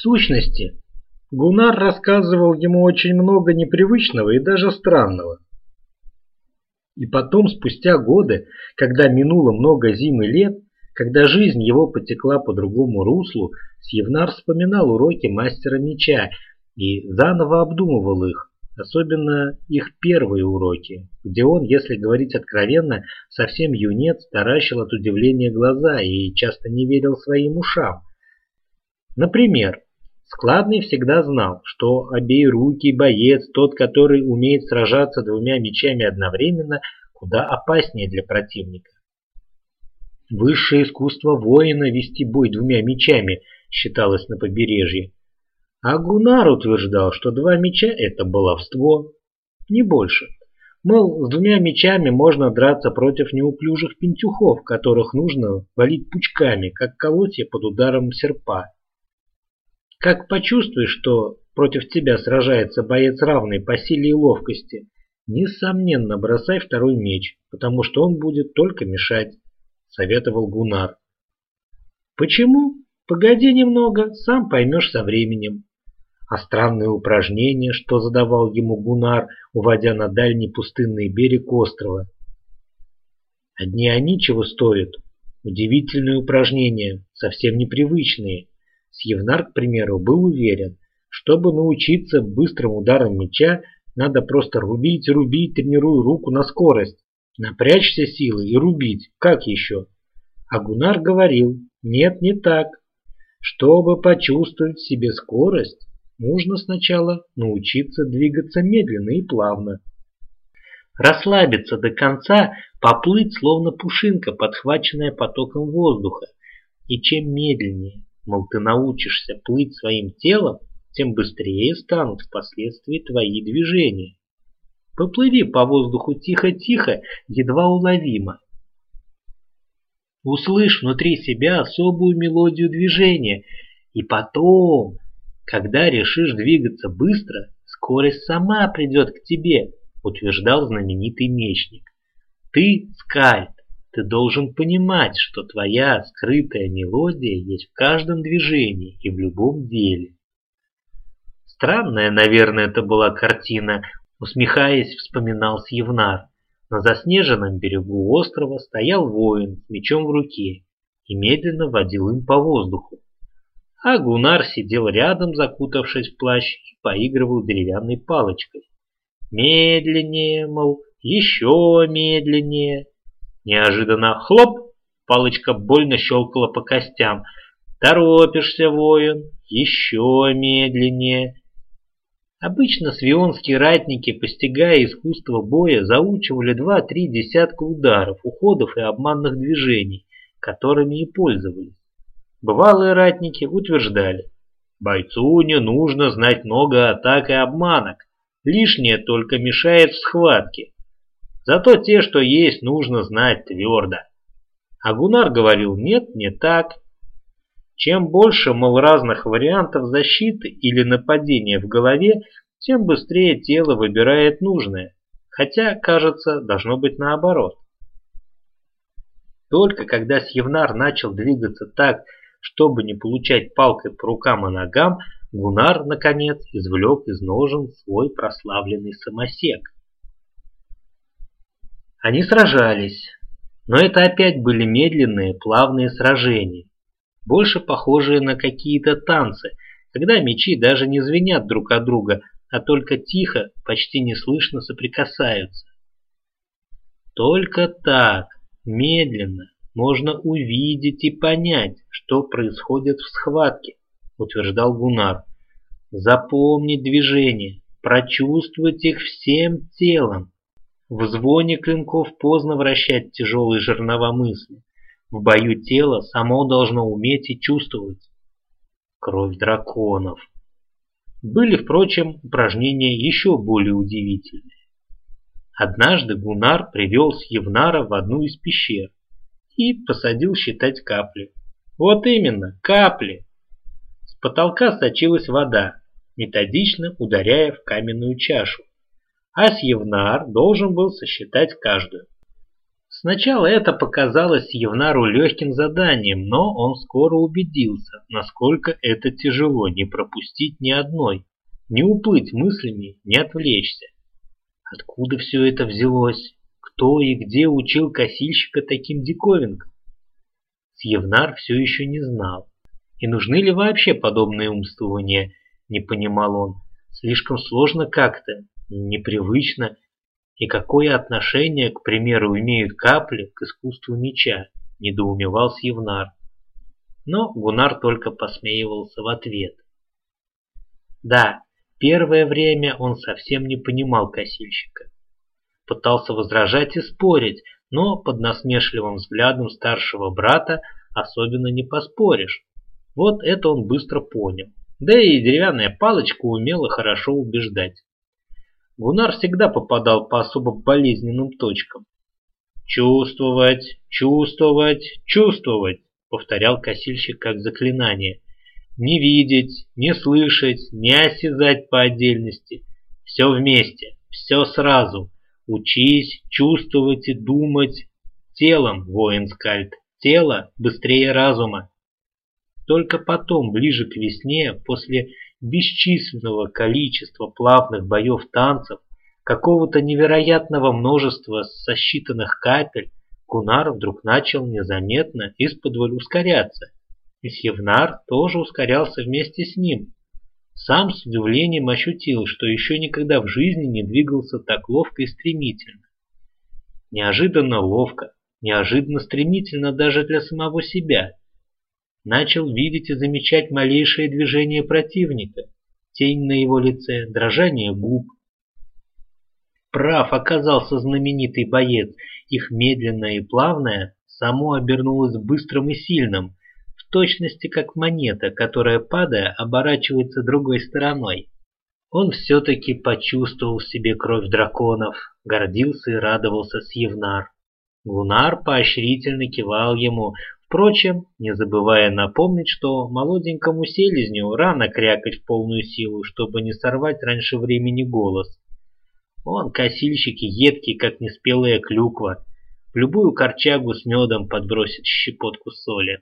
сущности, Гунар рассказывал ему очень много непривычного и даже странного. И потом, спустя годы, когда минуло много зим и лет, когда жизнь его потекла по другому руслу, Сьевнар вспоминал уроки мастера меча и заново обдумывал их, особенно их первые уроки, где он, если говорить откровенно, совсем юнец таращил от удивления глаза и часто не верил своим ушам. Например, Складный всегда знал, что обеирукий боец, тот, который умеет сражаться двумя мечами одновременно, куда опаснее для противника. Высшее искусство воина вести бой двумя мечами считалось на побережье. А Гунар утверждал, что два меча – это баловство, не больше. Мол, с двумя мечами можно драться против неуклюжих пентюхов, которых нужно валить пучками, как колосья под ударом серпа. Как почувствуешь, что против тебя сражается боец равный по силе и ловкости, несомненно бросай второй меч, потому что он будет только мешать, советовал Гунар. Почему? Погоди немного, сам поймешь со временем. А странные упражнения, что задавал ему Гунар, уводя на дальний пустынный берег острова. Одни они чего стоят. Удивительные упражнения, совсем непривычные. Сьевнар, к примеру, был уверен, чтобы научиться быстрым ударам меча, надо просто рубить, рубить, тренируя руку на скорость. Напрячься силой и рубить. Как еще? А Гунар говорил, нет, не так. Чтобы почувствовать в себе скорость, нужно сначала научиться двигаться медленно и плавно. Расслабиться до конца, поплыть, словно пушинка, подхваченная потоком воздуха. И чем медленнее, Мол, ты научишься плыть своим телом, тем быстрее станут впоследствии твои движения. Поплыви по воздуху тихо-тихо, едва уловимо. Услышь внутри себя особую мелодию движения, и потом, когда решишь двигаться быстро, скорость сама придет к тебе, утверждал знаменитый мечник. Ты, Скальд, ты должен понимать, что твоя скрытая мелодия есть в каждом движении и в любом деле. Странная, наверное, это была картина, усмехаясь, вспоминал Сьевнар. На заснеженном берегу острова стоял воин с мечом в руке и медленно водил им по воздуху. А Гунар сидел рядом, закутавшись в плащ, и поигрывал деревянной палочкой. Медленнее, мол, еще медленнее. Неожиданно хлоп, палочка больно щелкала по костям. Торопишься, воин, еще медленнее. Обычно свионские ратники, постигая искусство боя, заучивали два-три десятка ударов, уходов и обманных движений, которыми и пользовались. Бывалые ратники утверждали, бойцу не нужно знать много атак и обманок, лишнее только мешает в схватке. Зато те, что есть, нужно знать твердо. А Гунар говорил, нет, не так. Чем больше, мол, разных вариантов защиты или нападения в голове, тем быстрее тело выбирает нужное. Хотя, кажется, должно быть наоборот. Только когда Сьевнар начал двигаться так, чтобы не получать палкой по рукам и ногам, Гунар, наконец, извлек из ножен свой прославленный самосек – они сражались, но это опять были медленные, плавные сражения, больше похожие на какие-то танцы, когда мечи даже не звенят друг от друга, а только тихо, почти неслышно соприкасаются. Только так, медленно, можно увидеть и понять, что происходит в схватке, утверждал Гунар. Запомнить движения, прочувствовать их всем телом, в звоне клинков поздно вращать тяжелые жернова мысли. В бою тело само должно уметь и чувствовать. Кровь драконов. Были, впрочем, упражнения еще более удивительные. Однажды Гунар привел Сьевнара в одну из пещер и посадил считать капли. Вот именно, капли. С потолка сочилась вода, методично ударяя в каменную чашу а Сьевнар должен был сосчитать каждую. Сначала это показалось Евнару легким заданием, но он скоро убедился, насколько это тяжело не пропустить ни одной, не уплыть мыслями, не отвлечься. Откуда все это взялось? Кто и где учил косильщика таким диковинкам? Сьевнар все еще не знал. И нужны ли вообще подобные умствования, не понимал он. Слишком сложно как-то, непривычно. И какое отношение, к примеру, имеют капли к искусству меча, недоумевал Сьевнар. Но Гунар только посмеивался в ответ. Да, первое время он совсем не понимал косильщика. Пытался возражать и спорить, но под насмешливым взглядом старшего брата особенно не поспоришь. Вот это он быстро понял. Да и деревянная палочка умела хорошо убеждать. Гунар всегда попадал по особо болезненным точкам. «Чувствовать, чувствовать, чувствовать», — повторял косильщик как заклинание. «Не видеть, не слышать, не осязать по отдельности. Все вместе, все сразу. Учись чувствовать и думать телом, воин Скальд, тело быстрее разума. Только потом, ближе к весне, после бесчисленного количества плавных боев танцев, какого-то невероятного множества сосчитанных капель, Кунар вдруг начал незаметно из-под ускоряться. И Севнар тоже ускорялся вместе с ним. Сам с удивлением ощутил, что еще никогда в жизни не двигался так ловко и стремительно. Неожиданно ловко, неожиданно стремительно даже для самого себя. Начал видеть и замечать малейшие движения противника, тень на его лице, дрожание губ. Прав оказался знаменитый боец, их медленное и плавное само обернулось быстрым и сильным, в точности как монета, которая, падая, оборачивается другой стороной. Он все-таки почувствовал в себе кровь драконов, гордился и радовался Сьевнар. Гунар поощрительно кивал ему, впрочем, не забывая напомнить, что молоденькому селезню рано крякать в полную силу, чтобы не сорвать раньше времени голос. Он косильщик и едкий, как неспелая клюква, в любую корчагу с медом подбросит щепотку соли.